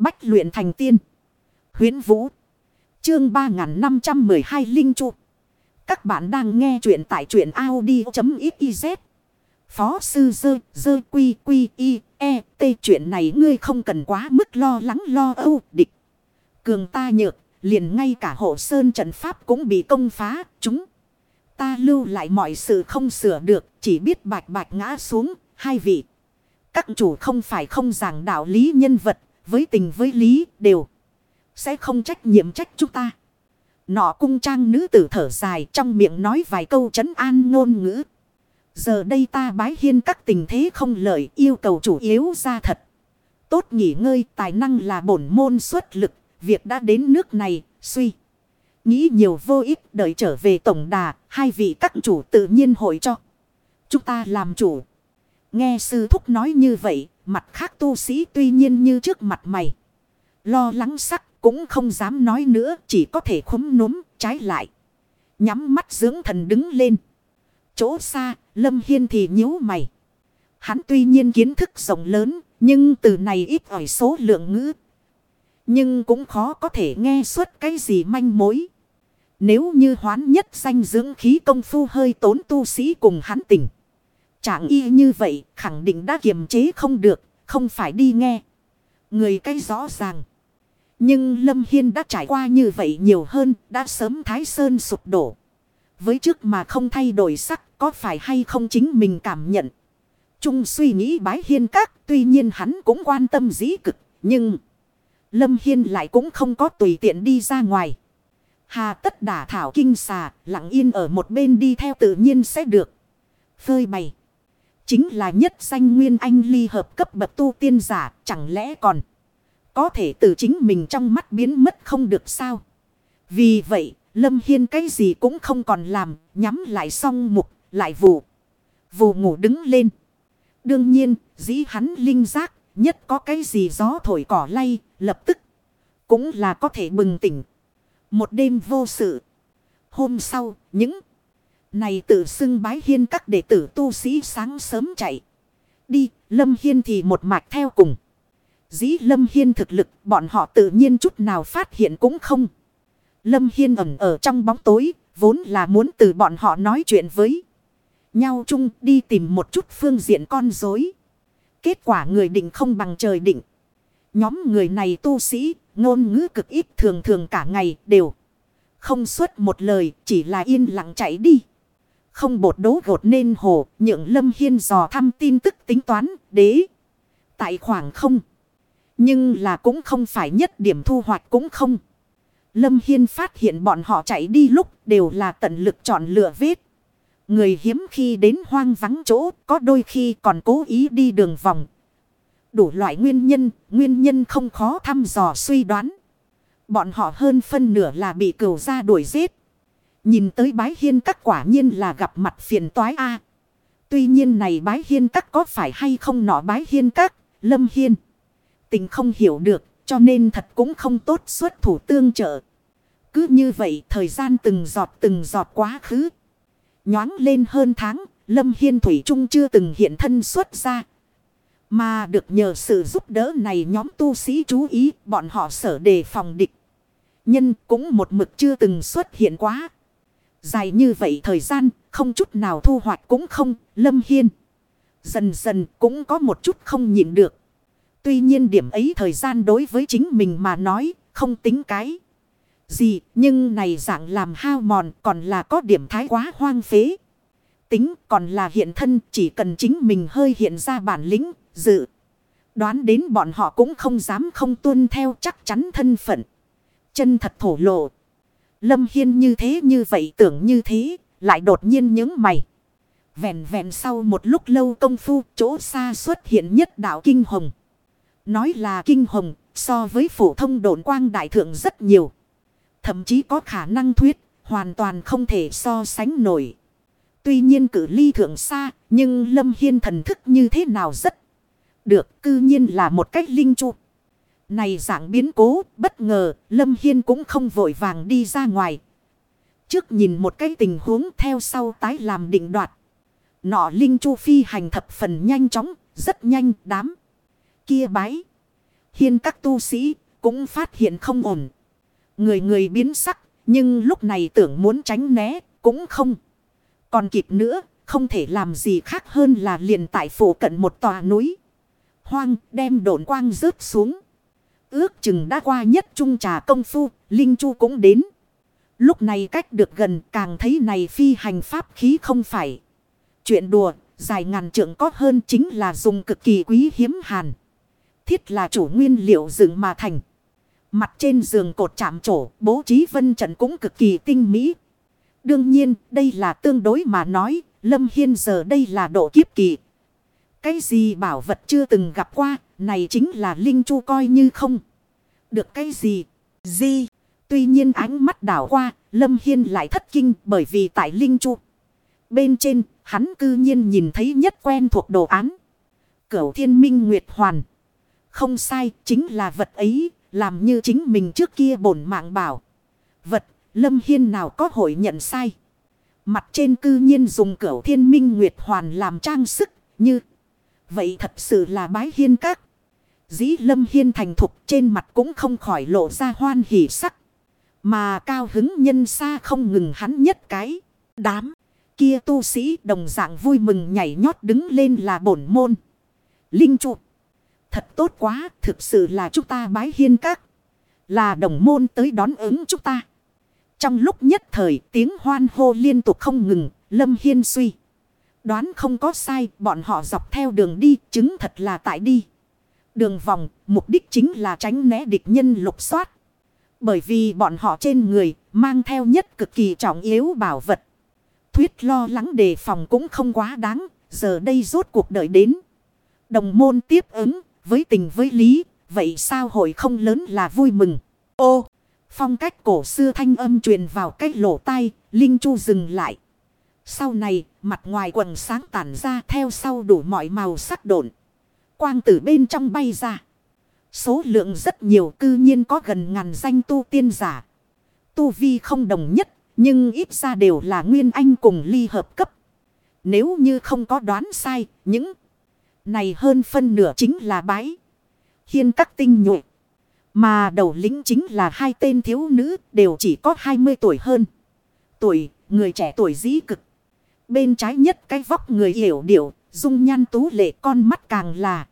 Bách luyện thành tiên. Huyến Vũ. Chương 3512 Linh Chu. Các bạn đang nghe truyện tại truyện Audi.xyz. Phó sư dơ dơ quy quy y e t chuyện này ngươi không cần quá mức lo lắng lo âu, địch. Cường ta nhược, liền ngay cả hộ sơn trận pháp cũng bị công phá, chúng. Ta lưu lại mọi sự không sửa được, chỉ biết bạch bạch ngã xuống, hai vị. Các chủ không phải không giảng đạo lý nhân vật với tình với lý đều sẽ không trách nhiệm trách chúng ta. Nọ cung trang nữ tử thở dài trong miệng nói vài câu trấn an ngôn ngữ. Giờ đây ta bái hiên các tình thế không lợi, yêu cầu chủ yếu ra thật. Tốt nghỉ ngơi, tài năng là bổn môn xuất lực. Việc đã đến nước này, suy. Nghĩ nhiều vô ích, đợi trở về tổng đà. Hai vị các chủ tự nhiên hội cho. Chúng ta làm chủ. Nghe sư thúc nói như vậy. Mặt khác tu sĩ tuy nhiên như trước mặt mày. Lo lắng sắc cũng không dám nói nữa, chỉ có thể khúm núm, trái lại. Nhắm mắt dưỡng thần đứng lên. Chỗ xa, Lâm Hiên thì nhíu mày. Hắn tuy nhiên kiến thức rộng lớn, nhưng từ này ít ỏi số lượng ngữ. Nhưng cũng khó có thể nghe suốt cái gì manh mối. Nếu như hoán nhất danh dưỡng khí công phu hơi tốn tu sĩ cùng hắn tỉnh. Chẳng y như vậy, khẳng định đã kiềm chế không được, không phải đi nghe. Người cái rõ ràng. Nhưng Lâm Hiên đã trải qua như vậy nhiều hơn, đã sớm Thái Sơn sụp đổ. Với trước mà không thay đổi sắc, có phải hay không chính mình cảm nhận. Trung suy nghĩ bái hiên các, tuy nhiên hắn cũng quan tâm dĩ cực, nhưng... Lâm Hiên lại cũng không có tùy tiện đi ra ngoài. Hà tất đả thảo kinh xà, lặng yên ở một bên đi theo tự nhiên sẽ được. Phơi bày. Chính là nhất danh nguyên anh ly hợp cấp bậc tu tiên giả, chẳng lẽ còn... Có thể từ chính mình trong mắt biến mất không được sao. Vì vậy, Lâm Hiên cái gì cũng không còn làm, nhắm lại xong mục, lại vụ. Vụ ngủ đứng lên. Đương nhiên, dĩ hắn linh giác, nhất có cái gì gió thổi cỏ lay, lập tức. Cũng là có thể bừng tỉnh. Một đêm vô sự. Hôm sau, những này tự xưng bái hiên các đệ tử tu sĩ sáng sớm chạy. Đi, Lâm Hiên thì một mạch theo cùng. Dĩ Lâm Hiên thực lực bọn họ tự nhiên chút nào phát hiện cũng không. Lâm Hiên ẩn ở trong bóng tối, vốn là muốn từ bọn họ nói chuyện với nhau chung đi tìm một chút phương diện con dối. Kết quả người định không bằng trời định. Nhóm người này tu sĩ, ngôn ngữ cực ít thường thường cả ngày đều. Không suốt một lời, chỉ là yên lặng chạy đi. Không bột đố gột nên hồ, nhượng Lâm Hiên dò thăm tin tức tính toán, đế. Tại khoảng không. Nhưng là cũng không phải nhất điểm thu hoạch cũng không. Lâm Hiên phát hiện bọn họ chạy đi lúc đều là tận lực chọn lựa vết. Người hiếm khi đến hoang vắng chỗ có đôi khi còn cố ý đi đường vòng. Đủ loại nguyên nhân, nguyên nhân không khó thăm dò suy đoán. Bọn họ hơn phân nửa là bị cửu ra đuổi giết. Nhìn tới bái hiên các quả nhiên là gặp mặt phiền toái a Tuy nhiên này bái hiên các có phải hay không nọ bái hiên các, lâm hiên tình không hiểu được, cho nên thật cũng không tốt xuất thủ tương trợ. Cứ như vậy thời gian từng giọt từng giọt quá khứ. Nhoáng lên hơn tháng, Lâm Hiên Thủy Trung chưa từng hiện thân xuất ra. Mà được nhờ sự giúp đỡ này nhóm tu sĩ chú ý bọn họ sở đề phòng địch. Nhân cũng một mực chưa từng xuất hiện quá. Dài như vậy thời gian, không chút nào thu hoạch cũng không, Lâm Hiên. Dần dần cũng có một chút không nhịn được. Tuy nhiên điểm ấy thời gian đối với chính mình mà nói, không tính cái gì, nhưng này dạng làm hao mòn còn là có điểm thái quá hoang phế. Tính còn là hiện thân chỉ cần chính mình hơi hiện ra bản lĩnh, dự. Đoán đến bọn họ cũng không dám không tuân theo chắc chắn thân phận. Chân thật thổ lộ. Lâm Hiên như thế như vậy tưởng như thế, lại đột nhiên những mày. Vẹn vẹn sau một lúc lâu công phu, chỗ xa xuất hiện nhất đạo kinh hồng. Nói là kinh hồng, so với phổ thông độn quang đại thượng rất nhiều. Thậm chí có khả năng thuyết, hoàn toàn không thể so sánh nổi. Tuy nhiên cử ly thượng xa, nhưng Lâm Hiên thần thức như thế nào rất được, cư nhiên là một cách linh trụ. Này dạng biến cố, bất ngờ, Lâm Hiên cũng không vội vàng đi ra ngoài. Trước nhìn một cái tình huống theo sau tái làm định đoạt. Nọ linh chu phi hành thập phần nhanh chóng, rất nhanh đám kia bái. hiên các tu sĩ cũng phát hiện không ổn. Người người biến sắc, nhưng lúc này tưởng muốn tránh né cũng không. Còn kịp nữa, không thể làm gì khác hơn là liền tại phủ cận một tòa núi. Hoang đem độn quang rớt xuống. Ước chừng đã qua nhất trung trà công phu, Linh Chu cũng đến. Lúc này cách được gần càng thấy này phi hành pháp khí không phải. Chuyện đùa, dài ngàn trượng có hơn chính là dùng cực kỳ quý hiếm hàn. Thiết là chủ nguyên liệu dựng mà thành. Mặt trên giường cột chạm trổ, bố trí vân trận cũng cực kỳ tinh mỹ. Đương nhiên, đây là tương đối mà nói, Lâm Hiên giờ đây là độ kiếp kỳ. Cái gì bảo vật chưa từng gặp qua, này chính là Linh Chu coi như không. Được cái gì? Gì? Tuy nhiên ánh mắt đảo qua, Lâm Hiên lại thất kinh bởi vì tại Linh Chu. Bên trên, hắn cư nhiên nhìn thấy nhất quen thuộc đồ án. Cửu thiên minh nguyệt hoàn. Không sai, chính là vật ấy, làm như chính mình trước kia bổn mạng bảo. Vật, Lâm Hiên nào có hội nhận sai. Mặt trên cư nhiên dùng cửu thiên minh nguyệt hoàn làm trang sức, như. Vậy thật sự là bái hiên các. Dĩ Lâm Hiên thành thục trên mặt cũng không khỏi lộ ra hoan hỉ sắc. Mà cao hứng nhân xa không ngừng hắn nhất cái. Đám kia tu sĩ đồng dạng vui mừng nhảy nhót đứng lên là bổn môn. Linh trụ. Thật tốt quá, thực sự là chúng ta bái hiên các. Là đồng môn tới đón ứng chúng ta. Trong lúc nhất thời tiếng hoan hô liên tục không ngừng, Lâm Hiên suy. Đoán không có sai, bọn họ dọc theo đường đi, chứng thật là tại đi. Đường vòng, mục đích chính là tránh né địch nhân lục soát. Bởi vì bọn họ trên người, mang theo nhất cực kỳ trọng yếu bảo vật. Thuyết lo lắng đề phòng cũng không quá đáng, giờ đây rốt cuộc đợi đến. Đồng môn tiếp ứng, với tình với lý, vậy sao hội không lớn là vui mừng. Ô, phong cách cổ xưa thanh âm truyền vào cách lỗ tai, Linh Chu dừng lại. Sau này, mặt ngoài quần sáng tản ra theo sau đủ mọi màu sắc độn. Quang từ bên trong bay ra. Số lượng rất nhiều cư nhiên có gần ngàn danh tu tiên giả. Tu vi không đồng nhất, nhưng ít ra đều là nguyên anh cùng ly hợp cấp. Nếu như không có đoán sai, những này hơn phân nửa chính là bái. Hiên các tinh nhuệ. Mà đầu lĩnh chính là hai tên thiếu nữ đều chỉ có 20 tuổi hơn. Tuổi, người trẻ tuổi dĩ cực. Bên trái nhất cái vóc người hiểu điệu, dung nhan tú lệ con mắt càng là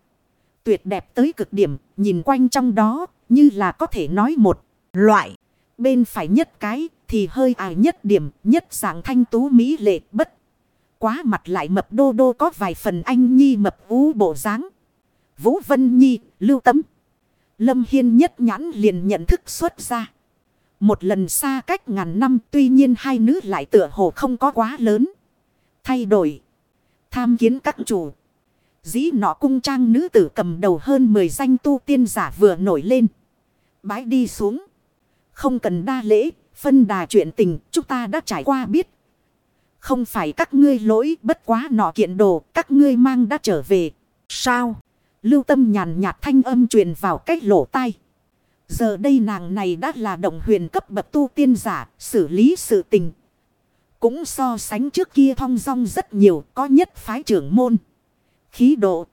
tuyệt đẹp tới cực điểm, nhìn quanh trong đó, như là có thể nói một loại. Bên phải nhất cái, thì hơi ải nhất điểm, nhất dạng thanh tú mỹ lệ bất. Quá mặt lại mập đô đô có vài phần anh nhi mập ú bộ dáng Vũ Vân Nhi, lưu tấm. Lâm Hiên nhất nhãn liền nhận thức xuất ra. Một lần xa cách ngàn năm tuy nhiên hai nữ lại tựa hồ không có quá lớn. Thay đổi. Tham kiến các chủ. Dĩ nọ cung trang nữ tử cầm đầu hơn 10 danh tu tiên giả vừa nổi lên. Bái đi xuống. Không cần đa lễ, phân đà chuyện tình chúng ta đã trải qua biết. Không phải các ngươi lỗi bất quá nọ kiện đồ các ngươi mang đã trở về. Sao? Lưu tâm nhàn nhạt thanh âm truyền vào cách lỗ tai. Giờ đây nàng này đã là động huyền cấp bậc tu tiên giả, xử lý sự tình. Cũng so sánh trước kia thong dong rất nhiều, có nhất phái trưởng môn. Khí độ.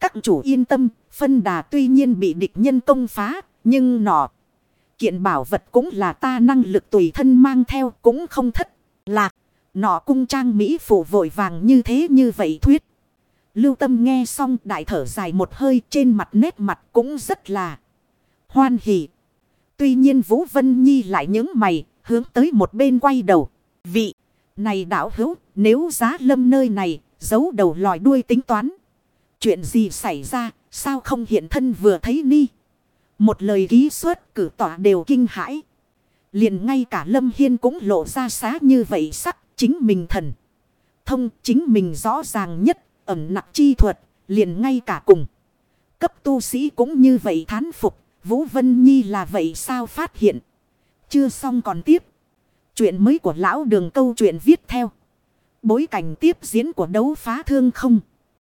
Các chủ yên tâm, phân đà tuy nhiên bị địch nhân công phá, nhưng nọ. Kiện bảo vật cũng là ta năng lực tùy thân mang theo cũng không thất. Lạc, nọ cung trang Mỹ phủ vội vàng như thế như vậy thuyết. Lưu tâm nghe xong đại thở dài một hơi trên mặt nét mặt cũng rất là hoan hỉ. Tuy nhiên Vũ Vân Nhi lại nhớ mày hướng tới một bên quay đầu. Vị này đảo hữu nếu giá lâm nơi này giấu đầu lòi đuôi tính toán. Chuyện gì xảy ra sao không hiện thân vừa thấy ni. Một lời ký xuất cử tỏa đều kinh hãi. Liền ngay cả Lâm Hiên cũng lộ ra xá như vậy sắc chính mình thần. Thông chính mình rõ ràng nhất ẩm nặng chi thuật, liền ngay cả cùng. Cấp tu sĩ cũng như vậy thán phục, Vũ Vân Nhi là vậy sao phát hiện. Chưa xong còn tiếp. Chuyện mới của lão đường câu chuyện viết theo. Bối cảnh tiếp diễn của đấu phá thương không.